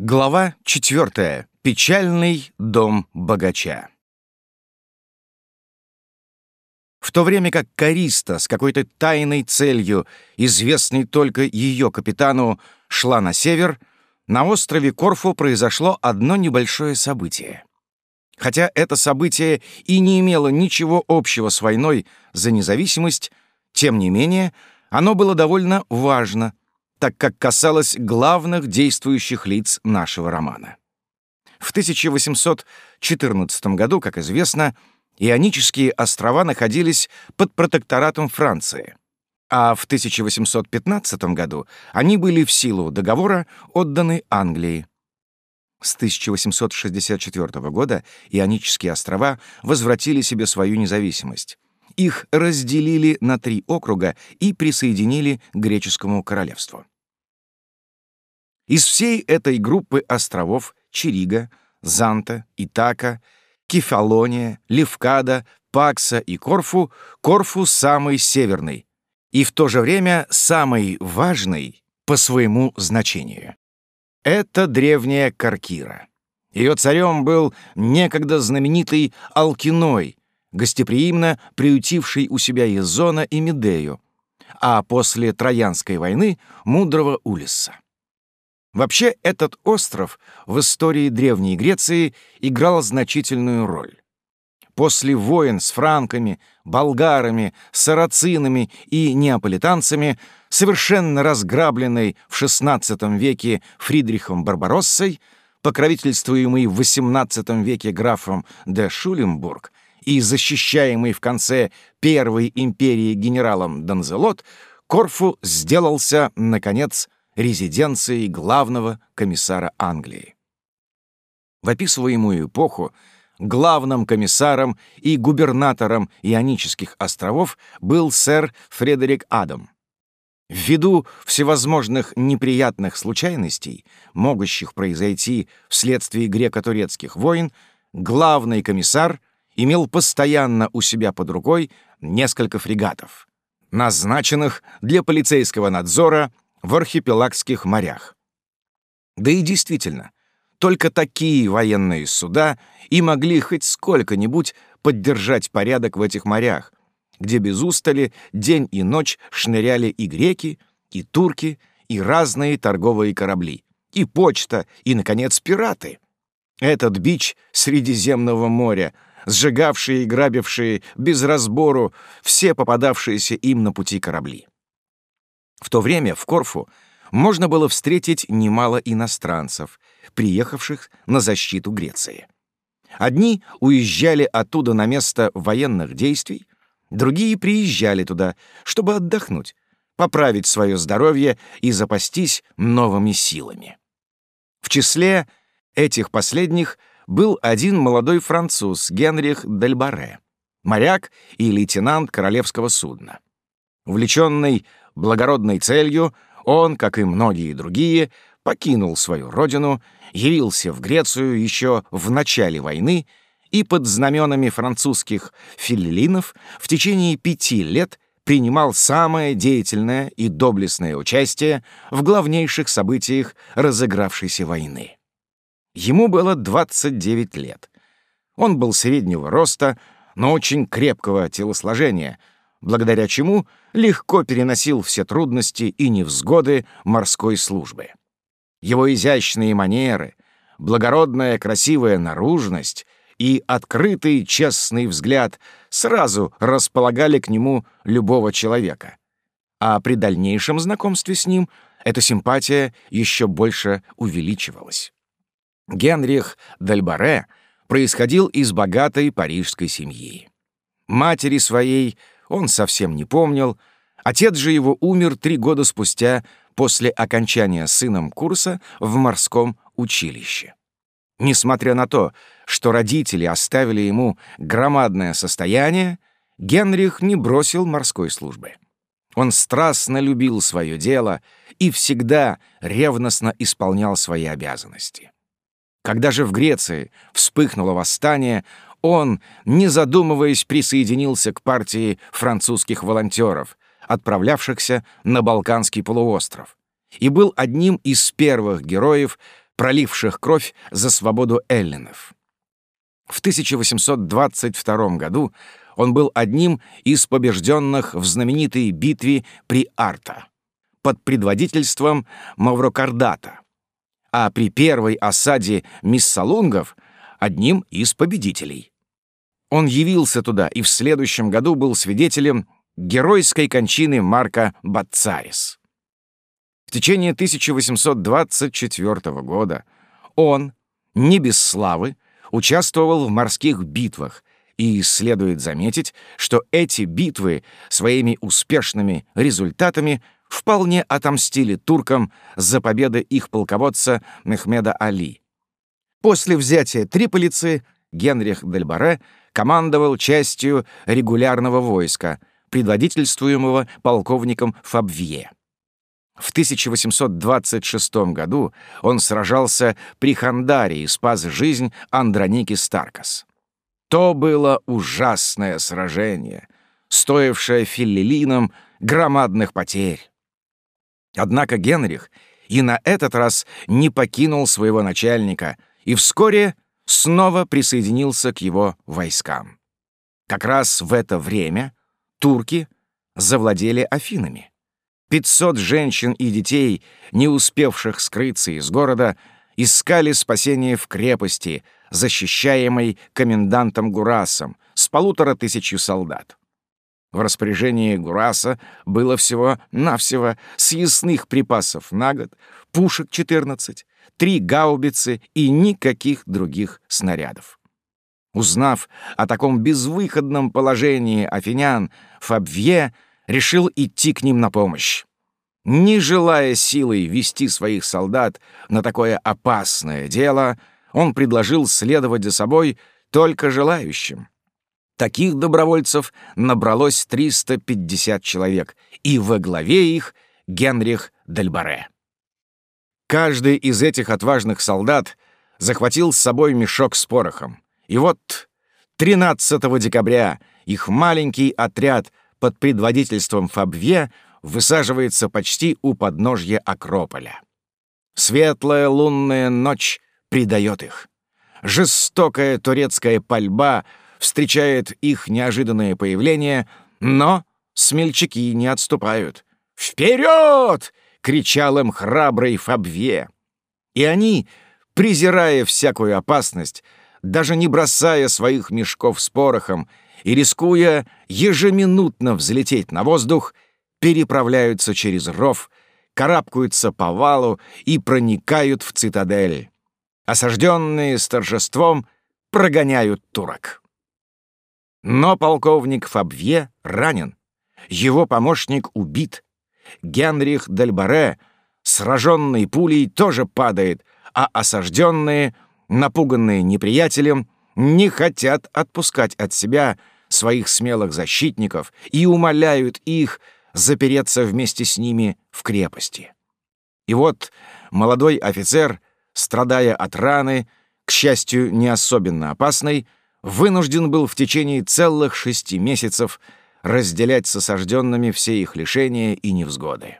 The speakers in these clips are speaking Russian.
Глава 4. Печальный дом богача. В то время как Кариста с какой-то тайной целью, известной только ее капитану, шла на север, на острове Корфу произошло одно небольшое событие. Хотя это событие и не имело ничего общего с войной за независимость, тем не менее оно было довольно важно, так как касалось главных действующих лиц нашего романа. В 1814 году, как известно, Ионические острова находились под протекторатом Франции, а в 1815 году они были в силу договора отданы Англии. С 1864 года Ионические острова возвратили себе свою независимость. Их разделили на три округа и присоединили к греческому королевству. Из всей этой группы островов Чирига, Занта, Итака, Кефалония, Левкада, Пакса и Корфу Корфу самый северный и в то же время самый важный по своему значению. Это древняя Каркира. Ее царем был некогда знаменитый Алкиной, гостеприимно приютивший у себя Езона и Медею, а после Троянской войны — мудрого Улисса. Вообще, этот остров в истории Древней Греции играл значительную роль. После войн с франками, болгарами, сарацинами и неаполитанцами, совершенно разграбленной в XVI веке Фридрихом Барбароссой, покровительствуемый в XVIII веке графом де Шулембург и защищаемый в конце Первой империи генералом Донзелот, Корфу сделался, наконец, резиденцией главного комиссара Англии. В описываемую эпоху главным комиссаром и губернатором Ионических островов был сэр Фредерик Адам. Ввиду всевозможных неприятных случайностей, могущих произойти вследствие греко-турецких войн, главный комиссар имел постоянно у себя под рукой несколько фрегатов, назначенных для полицейского надзора в архипелагских морях. Да и действительно, только такие военные суда и могли хоть сколько-нибудь поддержать порядок в этих морях, где без устали день и ночь шныряли и греки, и турки, и разные торговые корабли, и почта, и, наконец, пираты. Этот бич Средиземного моря, сжигавшие и грабившие без разбору все попадавшиеся им на пути корабли. В то время в Корфу можно было встретить немало иностранцев, приехавших на защиту Греции. Одни уезжали оттуда на место военных действий, другие приезжали туда, чтобы отдохнуть, поправить свое здоровье и запастись новыми силами. В числе этих последних был один молодой француз Генрих Дельбаре, моряк и лейтенант королевского судна. Увлеченный благородной целью, он, как и многие другие, покинул свою родину, явился в Грецию еще в начале войны и под знаменами французских филилинов в течение пяти лет принимал самое деятельное и доблестное участие в главнейших событиях разыгравшейся войны. Ему было 29 лет. Он был среднего роста, но очень крепкого телосложения — благодаря чему легко переносил все трудности и невзгоды морской службы. Его изящные манеры, благородная красивая наружность и открытый честный взгляд сразу располагали к нему любого человека. А при дальнейшем знакомстве с ним эта симпатия еще больше увеличивалась. Генрих Дельбаре происходил из богатой парижской семьи. Матери своей он совсем не помнил. Отец же его умер три года спустя после окончания сыном курса в морском училище. Несмотря на то, что родители оставили ему громадное состояние, Генрих не бросил морской службы. Он страстно любил свое дело и всегда ревностно исполнял свои обязанности. Когда же в Греции вспыхнуло восстание, он, не задумываясь, присоединился к партии французских волонтеров, отправлявшихся на Балканский полуостров, и был одним из первых героев, проливших кровь за свободу эллинов. В 1822 году он был одним из побежденных в знаменитой битве при Арта под предводительством Маврокардата, а при первой осаде Миссалунгов — одним из победителей. Он явился туда и в следующем году был свидетелем геройской кончины Марка Бацарис. В течение 1824 года он, не без славы, участвовал в морских битвах, и следует заметить, что эти битвы своими успешными результатами вполне отомстили туркам за победы их полководца Мехмеда Али. После взятия Триполицы Генрих Дельбаре командовал частью регулярного войска, предводительствуемого полковником Фабвье. В 1826 году он сражался при Хандаре и спас жизнь Андроники Старкас. То было ужасное сражение, стоившее филлилинам громадных потерь. Однако Генрих и на этот раз не покинул своего начальника и вскоре снова присоединился к его войскам. Как раз в это время турки завладели Афинами. 500 женщин и детей, не успевших скрыться из города, искали спасение в крепости, защищаемой комендантом Гурасом с полутора тысячью солдат. В распоряжении Гураса было всего-навсего съестных припасов на год, пушек 14, три гаубицы и никаких других снарядов. Узнав о таком безвыходном положении афинян, Фабвье решил идти к ним на помощь. Не желая силой вести своих солдат на такое опасное дело, он предложил следовать за собой только желающим. Таких добровольцев набралось 350 человек, и во главе их Генрих Дельбаре. Каждый из этих отважных солдат захватил с собой мешок с порохом. И вот 13 декабря их маленький отряд под предводительством Фабве высаживается почти у подножья Акрополя. Светлая лунная ночь предает их. Жестокая турецкая пальба встречает их неожиданное появление, но смельчаки не отступают. «Вперед!» — кричал им храбрый Фабве. И они, презирая всякую опасность, даже не бросая своих мешков с порохом и рискуя ежеминутно взлететь на воздух, переправляются через ров, карабкаются по валу и проникают в цитадель. Осажденные с торжеством прогоняют турок. Но полковник Фабвье ранен. Его помощник убит. Генрих Дельбаре, сраженный пулей, тоже падает, а осажденные, напуганные неприятелем, не хотят отпускать от себя своих смелых защитников и умоляют их запереться вместе с ними в крепости. И вот молодой офицер, страдая от раны, к счастью, не особенно опасной, вынужден был в течение целых шести месяцев разделять с осажденными все их лишения и невзгоды.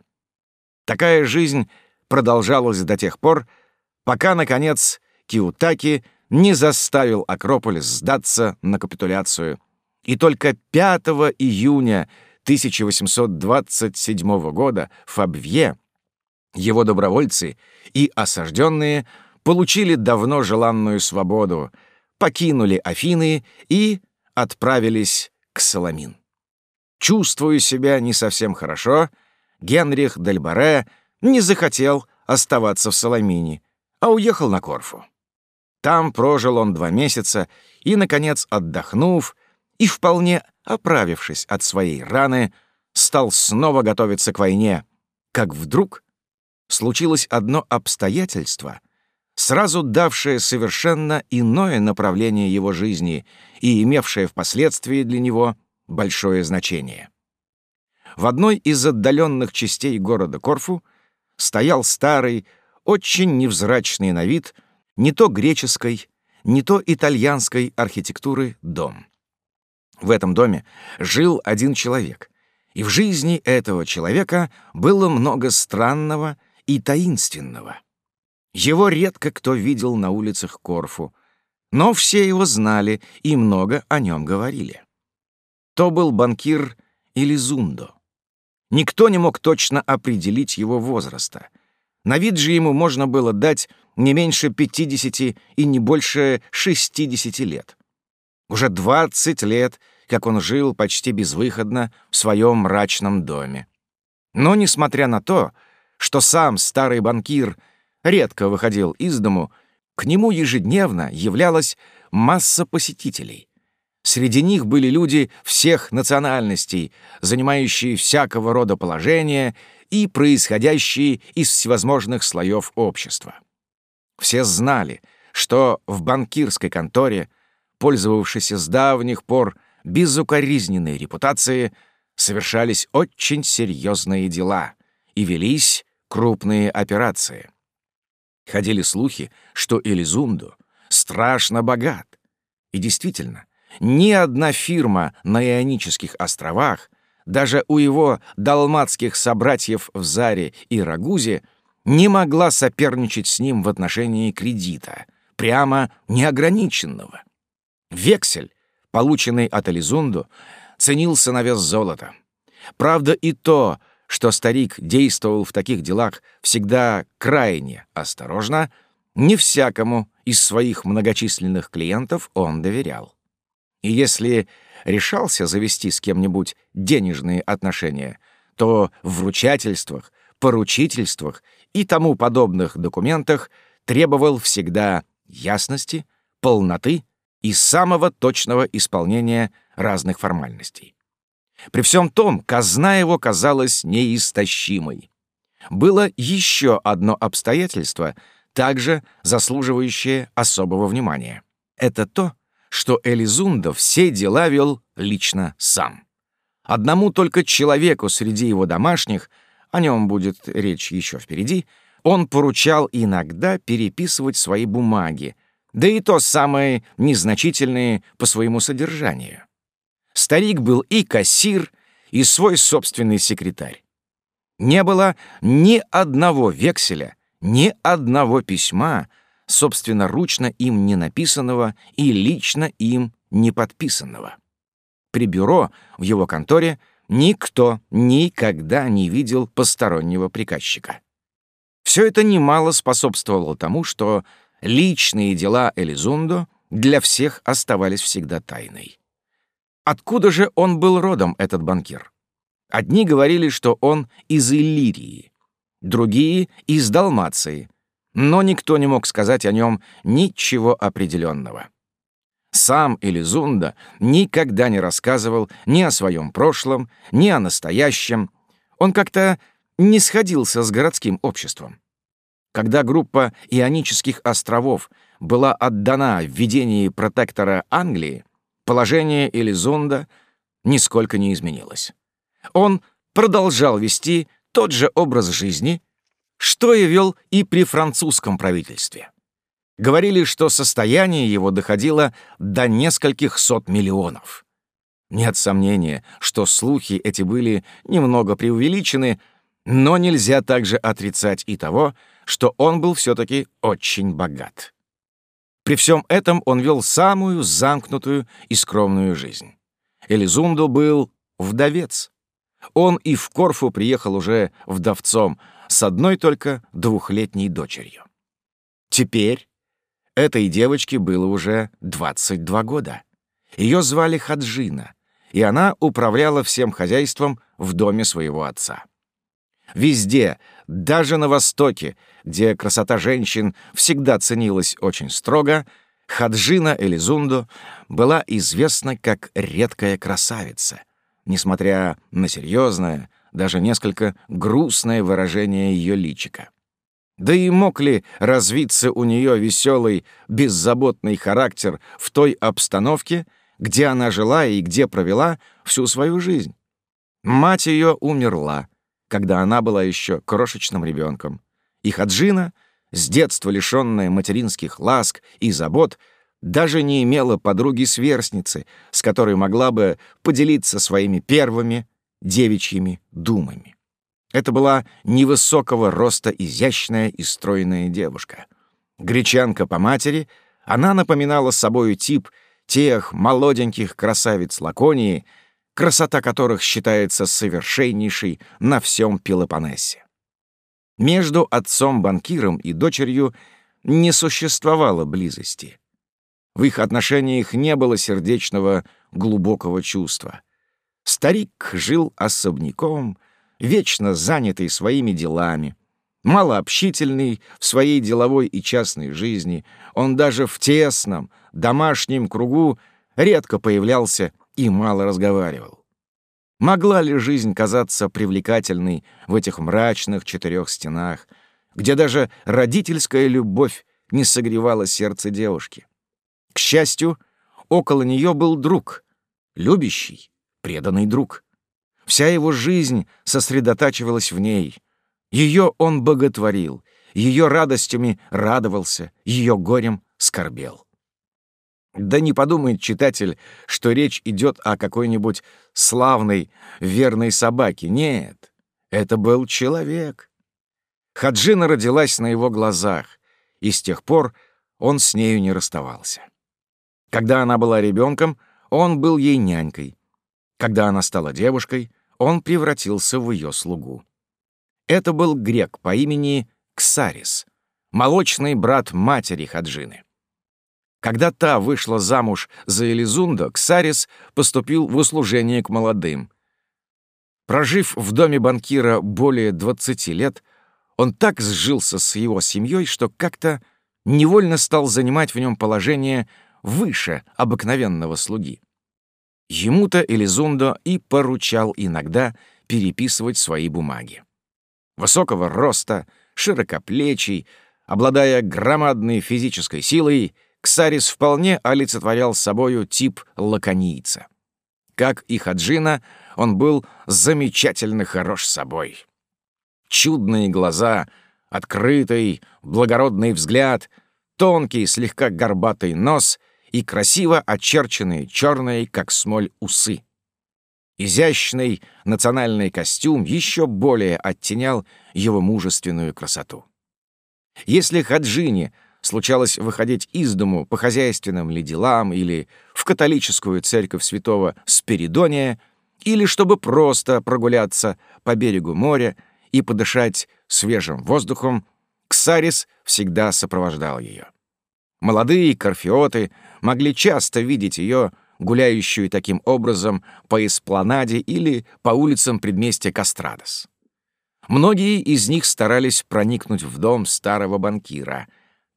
Такая жизнь продолжалась до тех пор, пока, наконец, Киутаки не заставил Акрополис сдаться на капитуляцию, и только 5 июня 1827 года Фабвье, его добровольцы и осажденные получили давно желанную свободу, покинули Афины и отправились к Соломин. Чувствуя себя не совсем хорошо, Генрих Дельбаре не захотел оставаться в Соломине, а уехал на Корфу. Там прожил он два месяца и, наконец, отдохнув и вполне оправившись от своей раны, стал снова готовиться к войне, как вдруг случилось одно обстоятельство, сразу давшее совершенно иное направление его жизни и имевшее впоследствии для него большое значение. В одной из отдаленных частей города Корфу стоял старый, очень невзрачный на вид не то греческой, не то итальянской архитектуры дом. В этом доме жил один человек, и в жизни этого человека было много странного и таинственного. Его редко кто видел на улицах Корфу, но все его знали и много о нем говорили. То был банкир Элизундо. Никто не мог точно определить его возраста. На вид же ему можно было дать не меньше 50 и не больше 60 лет. Уже 20 лет, как он жил почти безвыходно в своем мрачном доме. Но, несмотря на то, что сам старый банкир редко выходил из дому, к нему ежедневно являлась масса посетителей. Среди них были люди всех национальностей, занимающие всякого рода положения и происходящие из всевозможных слоев общества. Все знали, что в банкирской конторе, пользовавшейся с давних пор безукоризненной репутацией, совершались очень серьезные дела и велись крупные операции. Ходили слухи, что Элизунду страшно богат. И действительно, ни одна фирма на Ионических островах, даже у его далматских собратьев в Заре и Рагузе, не могла соперничать с ним в отношении кредита, прямо неограниченного. Вексель, полученный от Элизунду, ценился на вес золота. Правда и то, что старик действовал в таких делах всегда крайне осторожно, не всякому из своих многочисленных клиентов он доверял. И если решался завести с кем-нибудь денежные отношения, то в вручательствах, поручительствах и тому подобных документах требовал всегда ясности, полноты и самого точного исполнения разных формальностей. При всем том, казна его казалась неистощимой. Было еще одно обстоятельство, также заслуживающее особого внимания. Это то, что Элизундо все дела вел лично сам. Одному только человеку среди его домашних, о нем будет речь еще впереди, он поручал иногда переписывать свои бумаги, да и то самые незначительные по своему содержанию. Старик был и кассир, и свой собственный секретарь. Не было ни одного векселя, ни одного письма, собственноручно им не написанного и лично им не подписанного. При бюро в его конторе никто никогда не видел постороннего приказчика. Все это немало способствовало тому, что личные дела Элизундо для всех оставались всегда тайной. Откуда же он был родом, этот банкир? Одни говорили, что он из Иллирии, другие — из Далмации, но никто не мог сказать о нем ничего определенного. Сам Элизунда никогда не рассказывал ни о своем прошлом, ни о настоящем. Он как-то не сходился с городским обществом. Когда группа Ионических островов была отдана в ведении протектора Англии, Положение Элизунда нисколько не изменилось. Он продолжал вести тот же образ жизни, что и вел и при французском правительстве. Говорили, что состояние его доходило до нескольких сот миллионов. Нет сомнения, что слухи эти были немного преувеличены, но нельзя также отрицать и того, что он был все-таки очень богат. При всем этом он вел самую замкнутую и скромную жизнь. Элизунду был вдовец. Он и в Корфу приехал уже вдовцом с одной только двухлетней дочерью. Теперь этой девочке было уже 22 года. Ее звали Хаджина, и она управляла всем хозяйством в доме своего отца. Везде, даже на Востоке, где красота женщин всегда ценилась очень строго, Хаджина Элизунду была известна как редкая красавица, несмотря на серьезное, даже несколько грустное выражение ее личика. Да и мог ли развиться у нее веселый, беззаботный характер в той обстановке, где она жила и где провела всю свою жизнь? Мать ее умерла, когда она была еще крошечным ребенком. И Хаджина, с детства лишенная материнских ласк и забот, даже не имела подруги-сверстницы, с которой могла бы поделиться своими первыми девичьими думами. Это была невысокого роста изящная и стройная девушка. Гречанка по матери, она напоминала собою тип тех молоденьких красавиц Лаконии, красота которых считается совершеннейшей на всем Пелопоннесе. Между отцом-банкиром и дочерью не существовало близости. В их отношениях не было сердечного глубокого чувства. Старик жил особняком, вечно занятый своими делами, малообщительный в своей деловой и частной жизни. Он даже в тесном, домашнем кругу редко появлялся и мало разговаривал. Могла ли жизнь казаться привлекательной в этих мрачных четырех стенах, где даже родительская любовь не согревала сердце девушки? К счастью, около нее был друг, любящий, преданный друг. Вся его жизнь сосредотачивалась в ней. Ее он боготворил, ее радостями радовался, ее горем скорбел. Да не подумает читатель, что речь идет о какой-нибудь славной, верной собаке. Нет, это был человек. Хаджина родилась на его глазах, и с тех пор он с нею не расставался. Когда она была ребенком, он был ей нянькой. Когда она стала девушкой, он превратился в ее слугу. Это был грек по имени Ксарис, молочный брат матери Хаджины. Когда та вышла замуж за Элизунда, Ксарис поступил в услужение к молодым. Прожив в доме банкира более 20 лет, он так сжился с его семьей, что как-то невольно стал занимать в нем положение выше обыкновенного слуги. Ему-то Элизундо и поручал иногда переписывать свои бумаги. Высокого роста, широкоплечий, обладая громадной физической силой, Ксарис вполне олицетворял собою тип лаконийца. Как и Хаджина, он был замечательно хорош собой. Чудные глаза, открытый, благородный взгляд, тонкий, слегка горбатый нос и красиво очерченные черные, как смоль, усы. Изящный национальный костюм еще более оттенял его мужественную красоту. Если Хаджине случалось выходить из дому по хозяйственным ли делам или в католическую церковь святого Спиридония, или чтобы просто прогуляться по берегу моря и подышать свежим воздухом, Ксарис всегда сопровождал ее. Молодые корфиоты могли часто видеть ее, гуляющую таким образом по эспланаде или по улицам предместья Кастрадос. Многие из них старались проникнуть в дом старого банкира,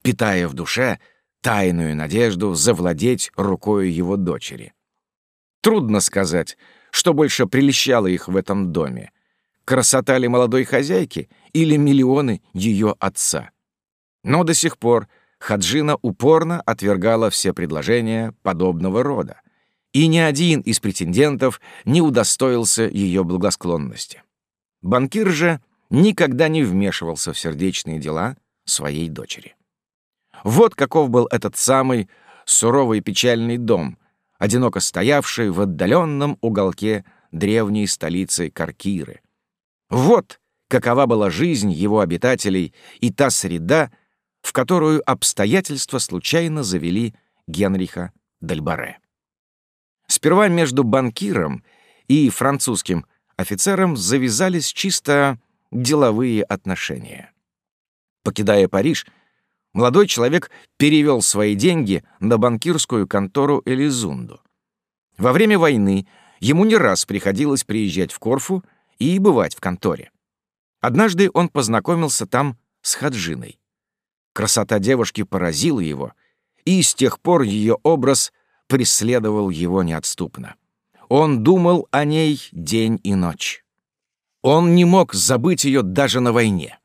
питая в душе тайную надежду завладеть рукой его дочери. Трудно сказать, что больше прельщало их в этом доме — красота ли молодой хозяйки или миллионы ее отца. Но до сих пор — Хаджина упорно отвергала все предложения подобного рода, и ни один из претендентов не удостоился ее благосклонности. Банкир же никогда не вмешивался в сердечные дела своей дочери. Вот каков был этот самый суровый и печальный дом, одиноко стоявший в отдаленном уголке древней столицы Каркиры. Вот какова была жизнь его обитателей и та среда, в которую обстоятельства случайно завели Генриха Дальбаре. Сперва между банкиром и французским офицером завязались чисто деловые отношения. Покидая Париж, молодой человек перевел свои деньги на банкирскую контору Элизунду. Во время войны ему не раз приходилось приезжать в Корфу и бывать в конторе. Однажды он познакомился там с Хаджиной. Красота девушки поразила его, и с тех пор ее образ преследовал его неотступно. Он думал о ней день и ночь. Он не мог забыть ее даже на войне.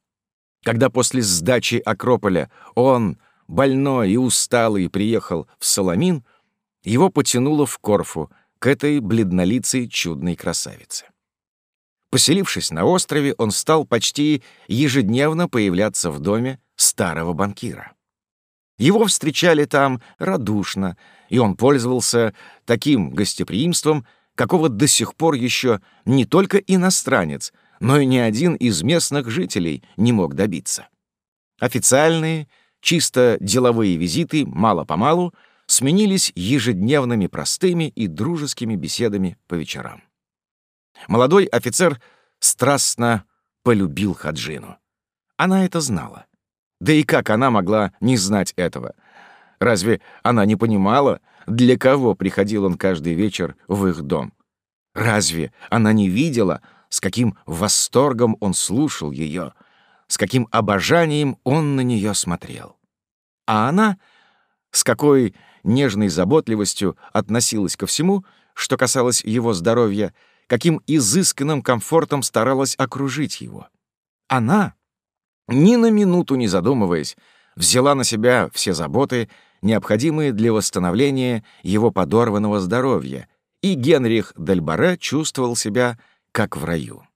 Когда после сдачи Акрополя он, больной и усталый, приехал в Соломин, его потянуло в Корфу к этой бледнолицей чудной красавице. Поселившись на острове, он стал почти ежедневно появляться в доме старого банкира. Его встречали там радушно, и он пользовался таким гостеприимством, какого до сих пор еще не только иностранец, но и ни один из местных жителей не мог добиться. Официальные, чисто деловые визиты мало-помалу сменились ежедневными простыми и дружескими беседами по вечерам. Молодой офицер страстно полюбил Хаджину. Она это знала. Да и как она могла не знать этого? Разве она не понимала, для кого приходил он каждый вечер в их дом? Разве она не видела, с каким восторгом он слушал ее, с каким обожанием он на нее смотрел? А она, с какой нежной заботливостью относилась ко всему, что касалось его здоровья, каким изысканным комфортом старалась окружить его. Она, ни на минуту не задумываясь, взяла на себя все заботы, необходимые для восстановления его подорванного здоровья, и Генрих Дельбаре чувствовал себя как в раю.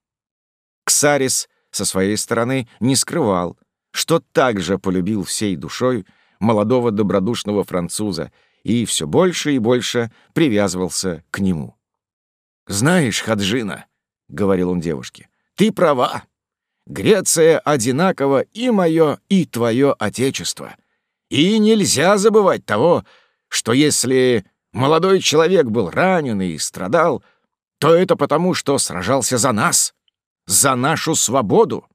Ксарис со своей стороны не скрывал, что также полюбил всей душой молодого добродушного француза и все больше и больше привязывался к нему. «Знаешь, Хаджина», — говорил он девушке, — «ты права. Греция одинаково и мое, и твое отечество. И нельзя забывать того, что если молодой человек был ранен и страдал, то это потому, что сражался за нас, за нашу свободу».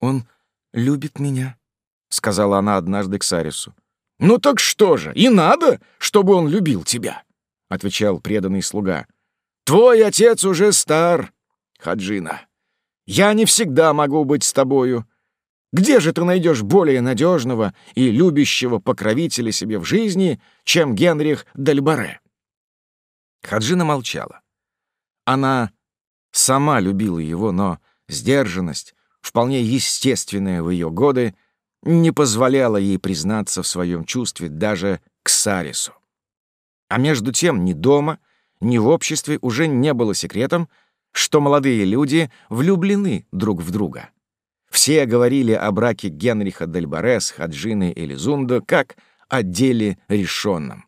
«Он любит меня», — сказала она однажды к Сарису. «Ну так что же, и надо, чтобы он любил тебя», — отвечал преданный слуга. «Твой отец уже стар, Хаджина. Я не всегда могу быть с тобою. Где же ты найдешь более надежного и любящего покровителя себе в жизни, чем Генрих Дальбаре?» Хаджина молчала. Она сама любила его, но сдержанность, вполне естественная в ее годы, не позволяла ей признаться в своем чувстве даже к Сарису. А между тем ни дома, ни в обществе уже не было секретом, что молодые люди влюблены друг в друга. Все говорили о браке Генриха Дельбаре с Хаджиной Элизундо как о деле решенном.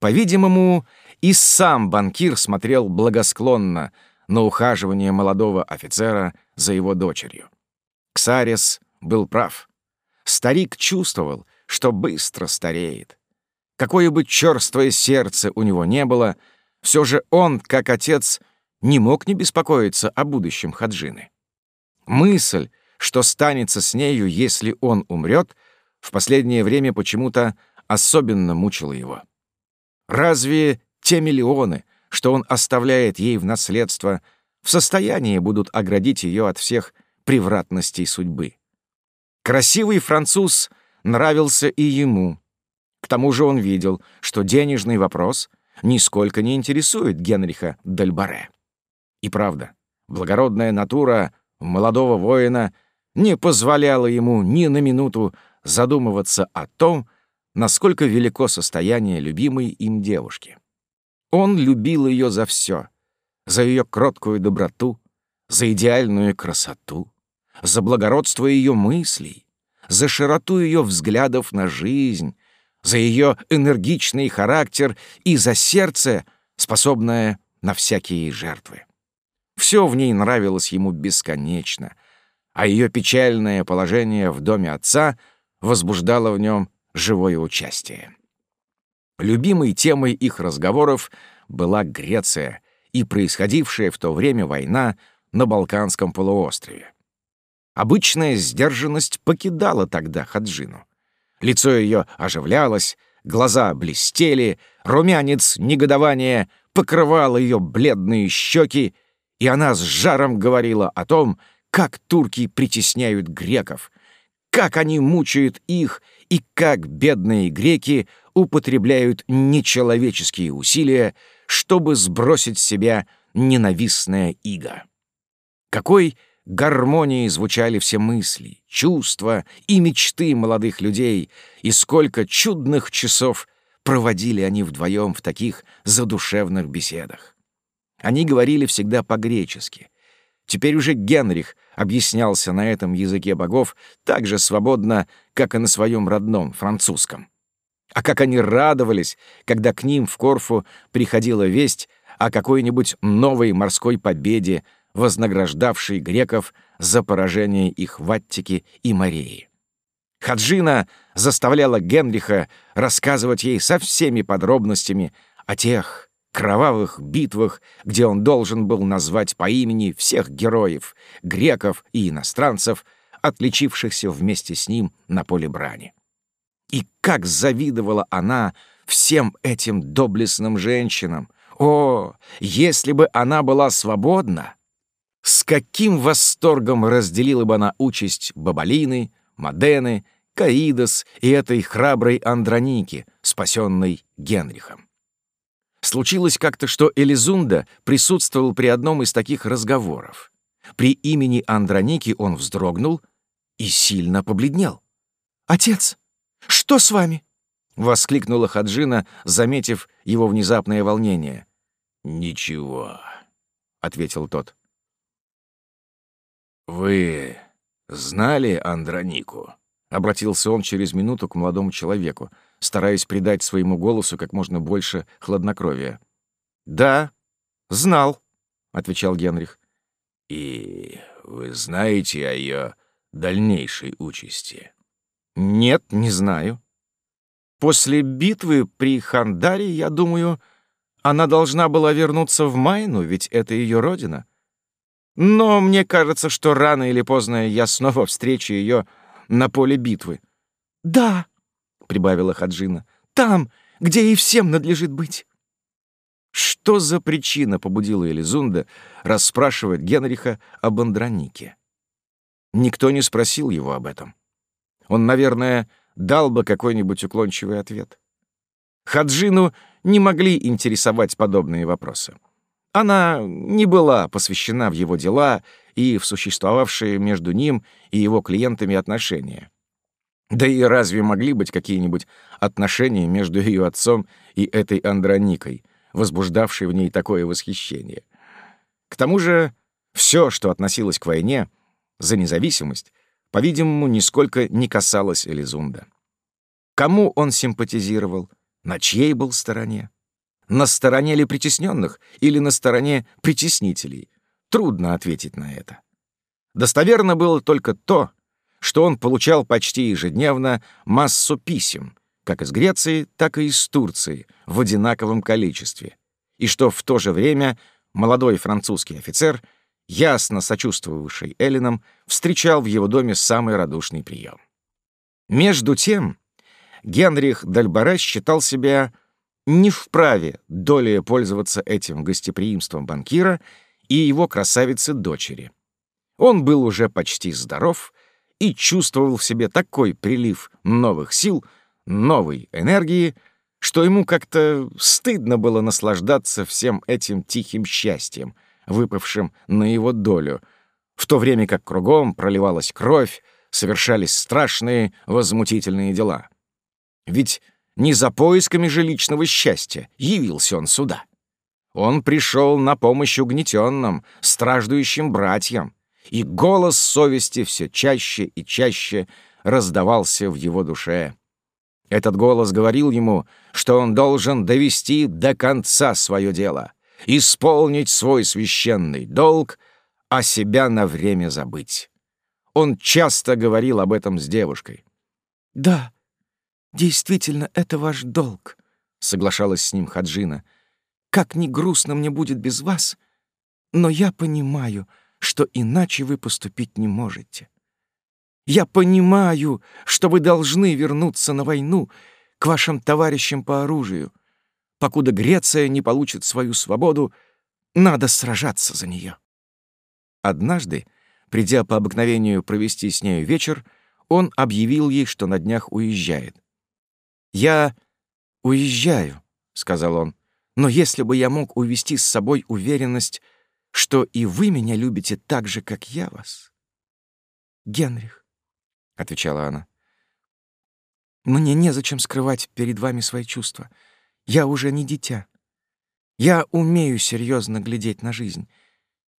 По-видимому, и сам банкир смотрел благосклонно на ухаживание молодого офицера за его дочерью. Ксарес был прав. Старик чувствовал, что быстро стареет. Какое бы черствое сердце у него не было, все же он, как отец, не мог не беспокоиться о будущем Хаджины. Мысль, что станется с нею, если он умрет, в последнее время почему-то особенно мучила его. Разве те миллионы, что он оставляет ей в наследство, в состоянии будут оградить ее от всех превратностей судьбы? Красивый француз нравился и ему. К тому же он видел, что денежный вопрос нисколько не интересует Генриха Дальбаре. И правда, благородная натура молодого воина не позволяла ему ни на минуту задумываться о том, насколько велико состояние любимой им девушки. Он любил ее за все, за ее кроткую доброту, за идеальную красоту, за благородство ее мыслей, за широту ее взглядов на жизнь, за ее энергичный характер и за сердце, способное на всякие жертвы. Все в ней нравилось ему бесконечно, а ее печальное положение в доме отца возбуждало в нем живое участие. Любимой темой их разговоров была Греция и происходившая в то время война на Балканском полуострове. Обычная сдержанность покидала тогда Хаджину. Лицо ее оживлялось, глаза блестели, румянец негодования покрывал ее бледные щеки, и она с жаром говорила о том, как турки притесняют греков, как они мучают их и как бедные греки употребляют нечеловеческие усилия, чтобы сбросить с себя ненавистное иго. Какой гармонией звучали все мысли, чувства и мечты молодых людей, и сколько чудных часов проводили они вдвоем в таких задушевных беседах. Они говорили всегда по-гречески. Теперь уже Генрих объяснялся на этом языке богов так же свободно, как и на своем родном, французском. А как они радовались, когда к ним в Корфу приходила весть о какой-нибудь новой морской победе вознаграждавший греков за поражение их в Аттике и Мореи. Хаджина заставляла Генриха рассказывать ей со всеми подробностями о тех кровавых битвах, где он должен был назвать по имени всех героев, греков и иностранцев, отличившихся вместе с ним на поле брани. И как завидовала она всем этим доблестным женщинам! О, если бы она была свободна! С каким восторгом разделила бы она участь Бабалины, Модены Каидос и этой храброй Андроники, спасенной Генрихом. Случилось как-то, что Элизунда присутствовал при одном из таких разговоров. При имени Андроники он вздрогнул и сильно побледнел. «Отец, что с вами?» — воскликнула Хаджина, заметив его внезапное волнение. «Ничего», — ответил тот. «Вы знали Андронику?» Обратился он через минуту к молодому человеку, стараясь придать своему голосу как можно больше хладнокровия. «Да, знал», — отвечал Генрих. «И вы знаете о ее дальнейшей участи?» «Нет, не знаю. После битвы при Хандаре, я думаю, она должна была вернуться в Майну, ведь это ее родина. Но мне кажется, что рано или поздно я снова встречу ее на поле битвы. «Да», — прибавила Хаджина, — «там, где и всем надлежит быть». Что за причина побудила Элизунда расспрашивать Генриха об Андронике? Никто не спросил его об этом. Он, наверное, дал бы какой-нибудь уклончивый ответ. Хаджину не могли интересовать подобные вопросы. Она не была посвящена в его дела и в существовавшие между ним и его клиентами отношения. Да и разве могли быть какие-нибудь отношения между ее отцом и этой Андроникой, возбуждавшей в ней такое восхищение? К тому же все, что относилось к войне, за независимость, по-видимому, нисколько не касалось Элизунда. Кому он симпатизировал, на чьей был стороне? На стороне ли притесненных или на стороне притеснителей? Трудно ответить на это. Достоверно было только то, что он получал почти ежедневно массу писем, как из Греции, так и из Турции, в одинаковом количестве, и что в то же время молодой французский офицер, ясно сочувствовавший Эллинам, встречал в его доме самый радушный прием. Между тем, Генрих Дальбаре считал себя не вправе долее пользоваться этим гостеприимством банкира и его красавицы-дочери. Он был уже почти здоров и чувствовал в себе такой прилив новых сил, новой энергии, что ему как-то стыдно было наслаждаться всем этим тихим счастьем, выпавшим на его долю, в то время как кругом проливалась кровь, совершались страшные возмутительные дела. Ведь не за поисками же личного счастья явился он сюда. Он пришел на помощь угнетенным, страждущим братьям, и голос совести все чаще и чаще раздавался в его душе. Этот голос говорил ему, что он должен довести до конца свое дело, исполнить свой священный долг, а себя на время забыть. Он часто говорил об этом с девушкой. «Да, «Действительно, это ваш долг», — соглашалась с ним Хаджина. «Как ни грустно мне будет без вас, но я понимаю, что иначе вы поступить не можете. Я понимаю, что вы должны вернуться на войну к вашим товарищам по оружию. Покуда Греция не получит свою свободу, надо сражаться за нее». Однажды, придя по обыкновению провести с нею вечер, он объявил ей, что на днях уезжает. «Я уезжаю», — сказал он, «но если бы я мог увести с собой уверенность, что и вы меня любите так же, как я вас». «Генрих», — отвечала она, «мне незачем скрывать перед вами свои чувства. Я уже не дитя. Я умею серьезно глядеть на жизнь.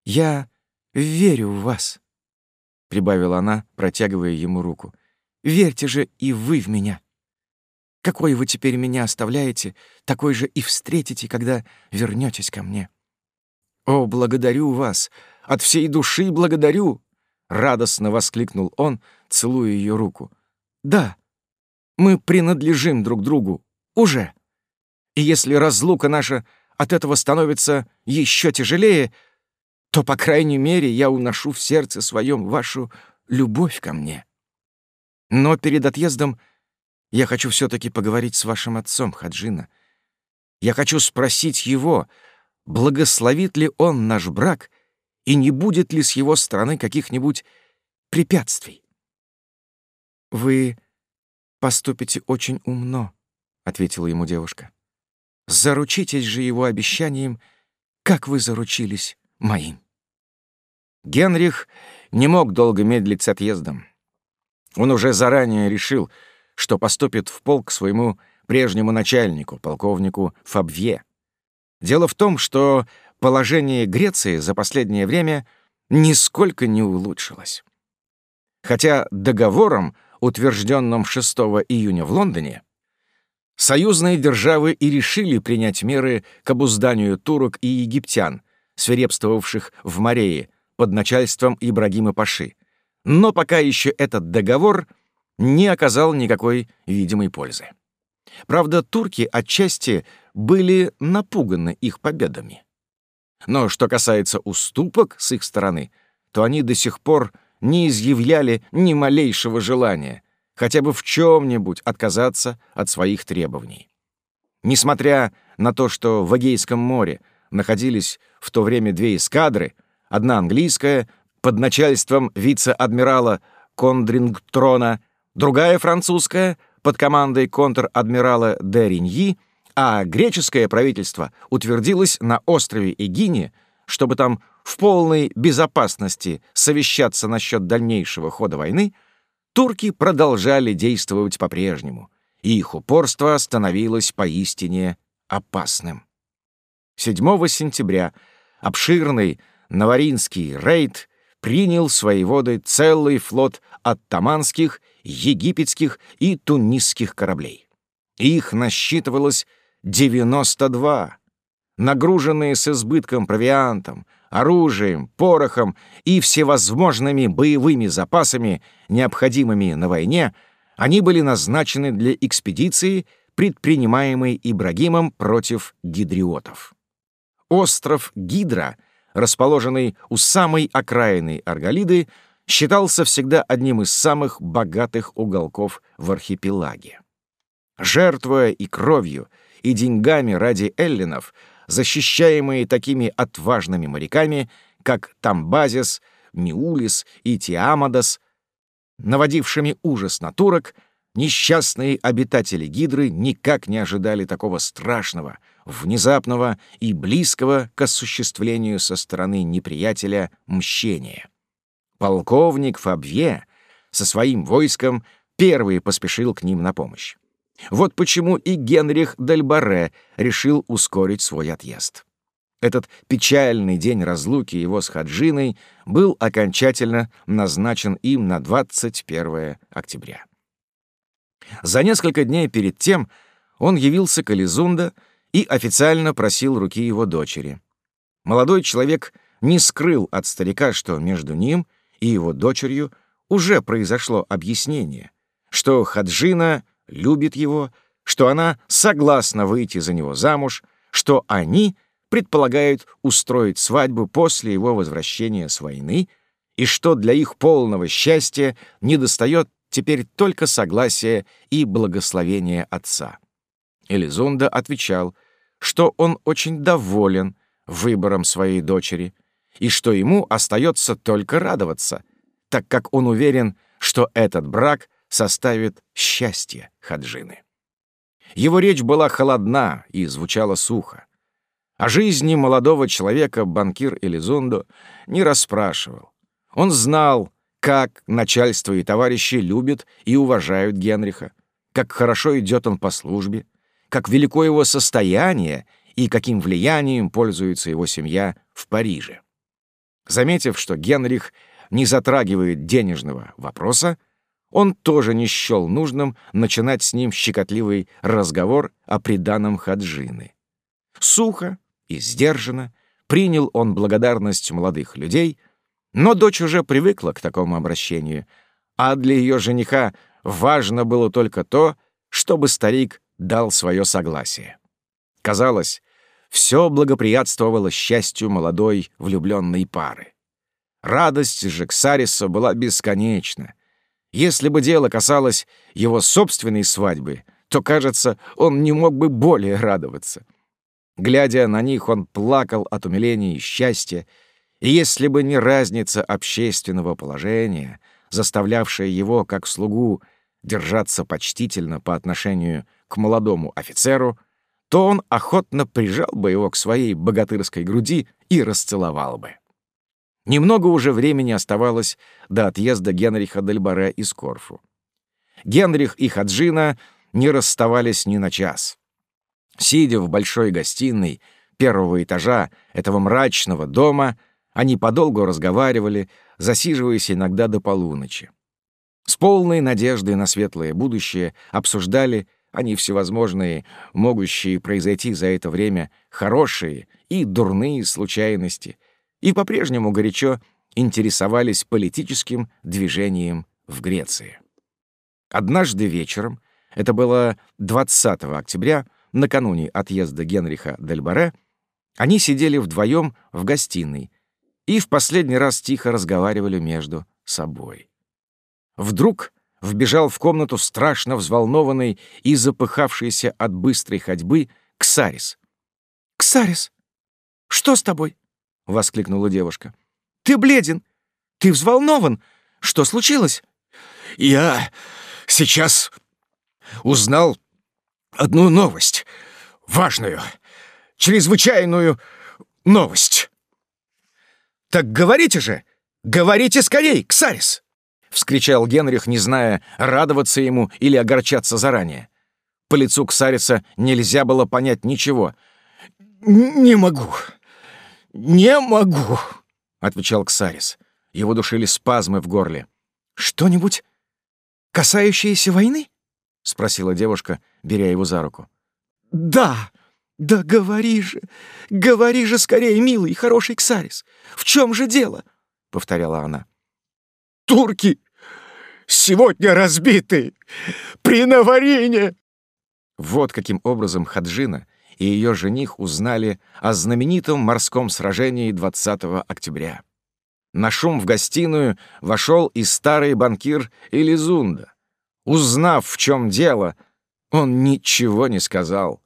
Я верю в вас», — прибавила она, протягивая ему руку. «Верьте же и вы в меня». Какой вы теперь меня оставляете, такой же и встретите, когда вернетесь ко мне. О, благодарю вас, от всей души благодарю!» — радостно воскликнул он, целуя ее руку. «Да, мы принадлежим друг другу. Уже. И если разлука наша от этого становится еще тяжелее, то, по крайней мере, я уношу в сердце своем вашу любовь ко мне. Но перед отъездом я хочу все таки поговорить с вашим отцом, Хаджина. Я хочу спросить его, благословит ли он наш брак и не будет ли с его стороны каких-нибудь препятствий. «Вы поступите очень умно», — ответила ему девушка. «Заручитесь же его обещанием, как вы заручились моим». Генрих не мог долго медлить с отъездом. Он уже заранее решил, что поступит в полк своему прежнему начальнику, полковнику Фабвье. Дело в том, что положение Греции за последнее время нисколько не улучшилось. Хотя договором, утвержденным 6 июня в Лондоне, союзные державы и решили принять меры к обузданию турок и египтян, свирепствовавших в Марее, под начальством Ибрагима Паши. Но пока еще этот договор не оказал никакой видимой пользы. Правда, турки отчасти были напуганы их победами. Но что касается уступок с их стороны, то они до сих пор не изъявляли ни малейшего желания хотя бы в чем-нибудь отказаться от своих требований. Несмотря на то, что в Эгейском море находились в то время две эскадры — Одна английская, под начальством вице-адмирала Кондрингтрона, другая французская, под командой контр-адмирала Дериньи, а греческое правительство утвердилось на острове Эгине, чтобы там в полной безопасности совещаться насчет дальнейшего хода войны, турки продолжали действовать по-прежнему, и их упорство становилось поистине опасным. 7 сентября обширный Наваринский рейд принял свои воды целый флот оттаманских, египетских и тунисских кораблей. Их насчитывалось 92, нагруженные с избытком провиантом, оружием, порохом и всевозможными боевыми запасами, необходимыми на войне, они были назначены для экспедиции, предпринимаемой Ибрагимом против гидриотов. Остров Гидра расположенный у самой окраины Арголиды, считался всегда одним из самых богатых уголков в архипелаге. Жертвуя и кровью, и деньгами ради эллинов, защищаемые такими отважными моряками, как Тамбазис, Миулис и Тиамадас, наводившими ужас на турок, несчастные обитатели Гидры никак не ожидали такого страшного — внезапного и близкого к осуществлению со стороны неприятеля мщения. Полковник Фабье со своим войском первый поспешил к ним на помощь. Вот почему и Генрих Дельбаре решил ускорить свой отъезд. Этот печальный день разлуки его с Хаджиной был окончательно назначен им на 21 октября. За несколько дней перед тем он явился к Элизунда и официально просил руки его дочери. Молодой человек не скрыл от старика, что между ним и его дочерью уже произошло объяснение, что Хаджина любит его, что она согласна выйти за него замуж, что они предполагают устроить свадьбу после его возвращения с войны и что для их полного счастья недостает теперь только согласия и благословения отца. Элизунда отвечал, что он очень доволен выбором своей дочери и что ему остается только радоваться, так как он уверен, что этот брак составит счастье Хаджины. Его речь была холодна и звучала сухо. О жизни молодого человека банкир Элизондо не расспрашивал. Он знал, как начальство и товарищи любят и уважают Генриха, как хорошо идет он по службе, как велико его состояние и каким влиянием пользуется его семья в Париже. Заметив, что Генрих не затрагивает денежного вопроса, он тоже не счел нужным начинать с ним щекотливый разговор о приданом Хаджины. Сухо и сдержанно, принял он благодарность молодых людей, но дочь уже привыкла к такому обращению, а для ее жениха важно было только то, чтобы старик дал свое согласие. Казалось, все благоприятствовало счастью молодой влюбленной пары. Радость же Ксариса была бесконечна. Если бы дело касалось его собственной свадьбы, то, кажется, он не мог бы более радоваться. Глядя на них, он плакал от умиления и счастья, и если бы не разница общественного положения, заставлявшая его, как слугу, держаться почтительно по отношению к молодому офицеру, то он охотно прижал бы его к своей богатырской груди и расцеловал бы. Немного уже времени оставалось до отъезда Генриха Дельбаре из Корфу. Генрих и Хаджина не расставались ни на час. Сидя в большой гостиной первого этажа этого мрачного дома, они подолгу разговаривали, засиживаясь иногда до полуночи. С полной надеждой на светлое будущее обсуждали они всевозможные, могущие произойти за это время, хорошие и дурные случайности, и по-прежнему горячо интересовались политическим движением в Греции. Однажды вечером, это было 20 октября, накануне отъезда Генриха Дельбаре, они сидели вдвоем в гостиной и в последний раз тихо разговаривали между собой. Вдруг вбежал в комнату страшно взволнованный и запыхавшийся от быстрой ходьбы Ксарис. «Ксарис, что с тобой?» — воскликнула девушка. «Ты бледен! Ты взволнован! Что случилось?» «Я сейчас узнал одну новость. Важную, чрезвычайную новость». «Так говорите же! Говорите скорей, Ксарис!» — вскричал Генрих, не зная, радоваться ему или огорчаться заранее. По лицу Ксариса нельзя было понять ничего. «Не могу, не могу», — отвечал Ксарис. Его душили спазмы в горле. «Что-нибудь касающееся войны?» — спросила девушка, беря его за руку. «Да, да говори же, говори же скорее, милый и хороший Ксарис. В чем же дело?» — повторяла она. «Турки сегодня разбиты при Наварине!» Вот каким образом Хаджина и ее жених узнали о знаменитом морском сражении 20 октября. На шум в гостиную вошел и старый банкир Элизунда. Узнав, в чем дело, он ничего не сказал.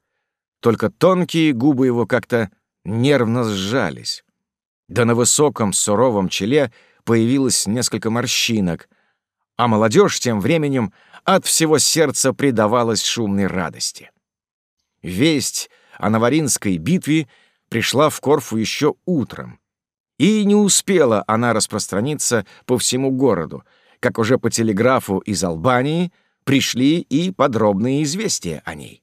Только тонкие губы его как-то нервно сжались. Да на высоком суровом челе появилось несколько морщинок — а молодежь тем временем от всего сердца предавалась шумной радости. Весть о Наваринской битве пришла в Корфу еще утром, и не успела она распространиться по всему городу, как уже по телеграфу из Албании пришли и подробные известия о ней.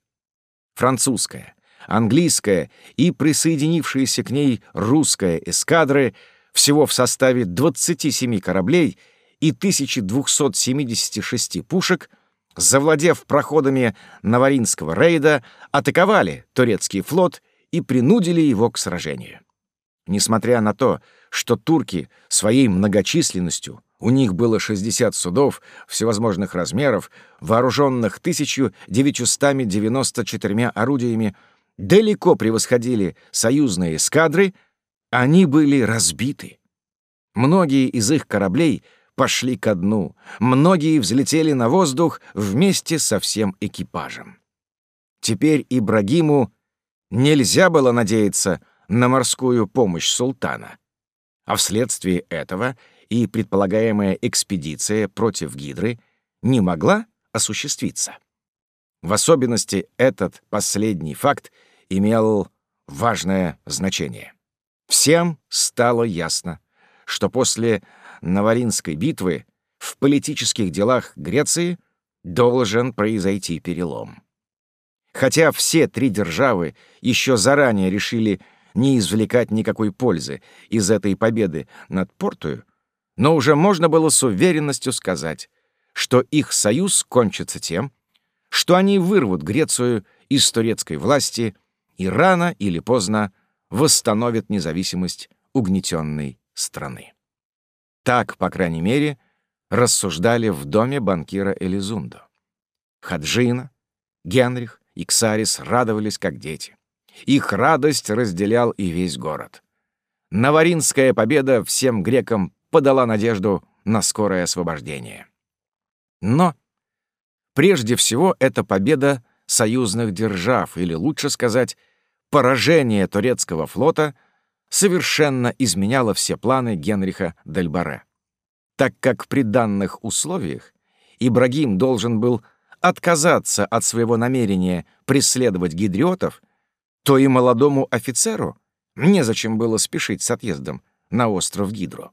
Французская, английская и присоединившиеся к ней русская эскадры всего в составе 27 кораблей — и 1276 пушек, завладев проходами Наваринского рейда, атаковали турецкий флот и принудили его к сражению. Несмотря на то, что турки своей многочисленностью, у них было 60 судов всевозможных размеров, вооруженных 1994 орудиями, далеко превосходили союзные эскадры, они были разбиты. Многие из их кораблей — пошли ко дну. Многие взлетели на воздух вместе со всем экипажем. Теперь Ибрагиму нельзя было надеяться на морскую помощь султана. А вследствие этого и предполагаемая экспедиция против Гидры не могла осуществиться. В особенности этот последний факт имел важное значение. Всем стало ясно, что после Наваринской битвы в политических делах Греции должен произойти перелом. Хотя все три державы еще заранее решили не извлекать никакой пользы из этой победы над Портую, но уже можно было с уверенностью сказать, что их союз кончится тем, что они вырвут Грецию из турецкой власти и рано или поздно восстановит независимость угнетенной страны. Так, по крайней мере, рассуждали в доме банкира Элизундо. Хаджина, Генрих и Ксарис радовались, как дети. Их радость разделял и весь город. Наваринская победа всем грекам подала надежду на скорое освобождение. Но прежде всего это победа союзных держав, или лучше сказать, поражение турецкого флота совершенно изменяло все планы Генриха Дельбаре. Так как при данных условиях Ибрагим должен был отказаться от своего намерения преследовать гидриотов, то и молодому офицеру незачем было спешить с отъездом на остров Гидро.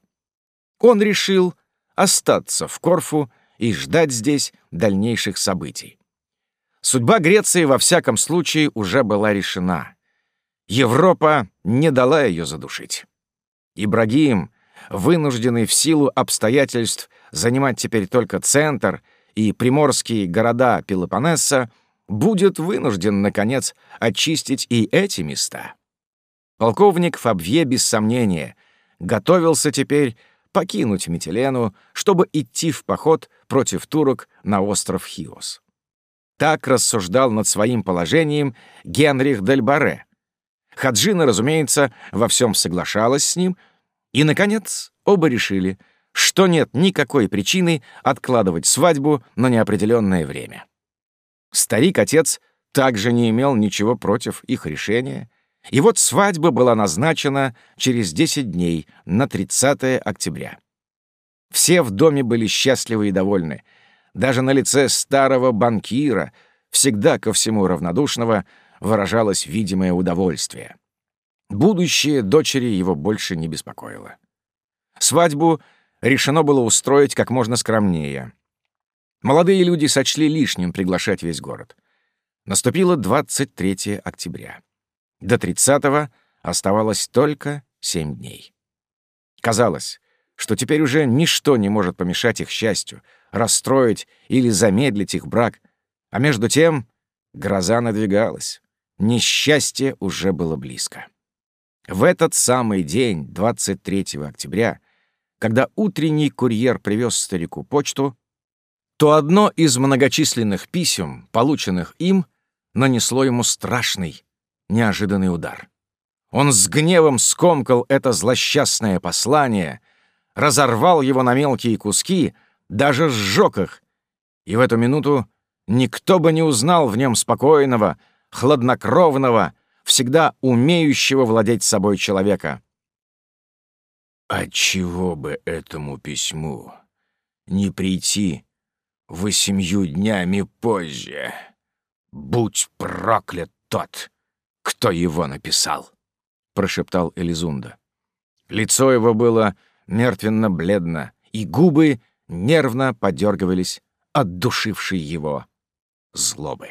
Он решил остаться в Корфу и ждать здесь дальнейших событий. Судьба Греции во всяком случае уже была решена. Европа не дала ее задушить. Ибрагим, вынужденный в силу обстоятельств занимать теперь только центр — и приморские города Пелопоннеса, будет вынужден, наконец, очистить и эти места. Полковник Фабвье, без сомнения, готовился теперь покинуть Метелену, чтобы идти в поход против турок на остров Хиос. Так рассуждал над своим положением Генрих Дель Баре. Хаджина, разумеется, во всем соглашалась с ним, и, наконец, оба решили — что нет никакой причины откладывать свадьбу на неопределенное время. Старик-отец также не имел ничего против их решения, и вот свадьба была назначена через 10 дней на 30 октября. Все в доме были счастливы и довольны. Даже на лице старого банкира, всегда ко всему равнодушного, выражалось видимое удовольствие. Будущее дочери его больше не беспокоило. Свадьбу решено было устроить как можно скромнее. Молодые люди сочли лишним приглашать весь город. Наступило 23 октября. До 30-го оставалось только 7 дней. Казалось, что теперь уже ничто не может помешать их счастью, расстроить или замедлить их брак, а между тем гроза надвигалась. Несчастье уже было близко. В этот самый день, 23 октября, когда утренний курьер привез старику почту, то одно из многочисленных писем, полученных им, нанесло ему страшный, неожиданный удар. Он с гневом скомкал это злосчастное послание, разорвал его на мелкие куски, даже сжег их, и в эту минуту никто бы не узнал в нем спокойного, хладнокровного, всегда умеющего владеть собой человека. Отчего бы этому письму не прийти восемью днями позже? Будь проклят тот, кто его написал, — прошептал Элизунда. Лицо его было мертвенно-бледно, и губы нервно подергивались от душившей его злобы.